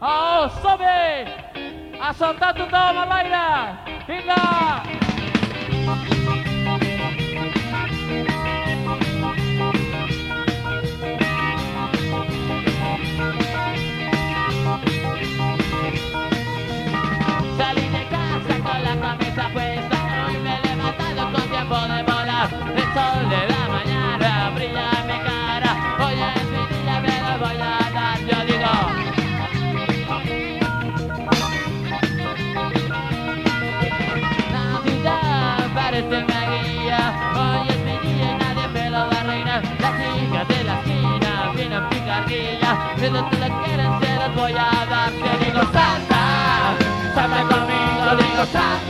ao sobe! A soltar toda a malaira! Vinga! donde tú la quieres, se las voy a dar. Te digo Santa, Santa conmigo, digo Santa.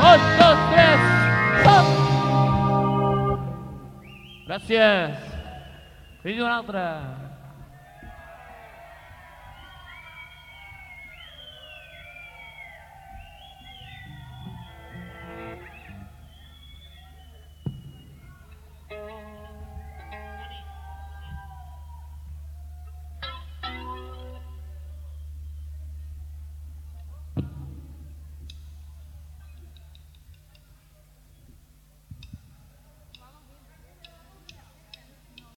¡Un, dos, tres! ¡Stop! Gracias. Vino otra.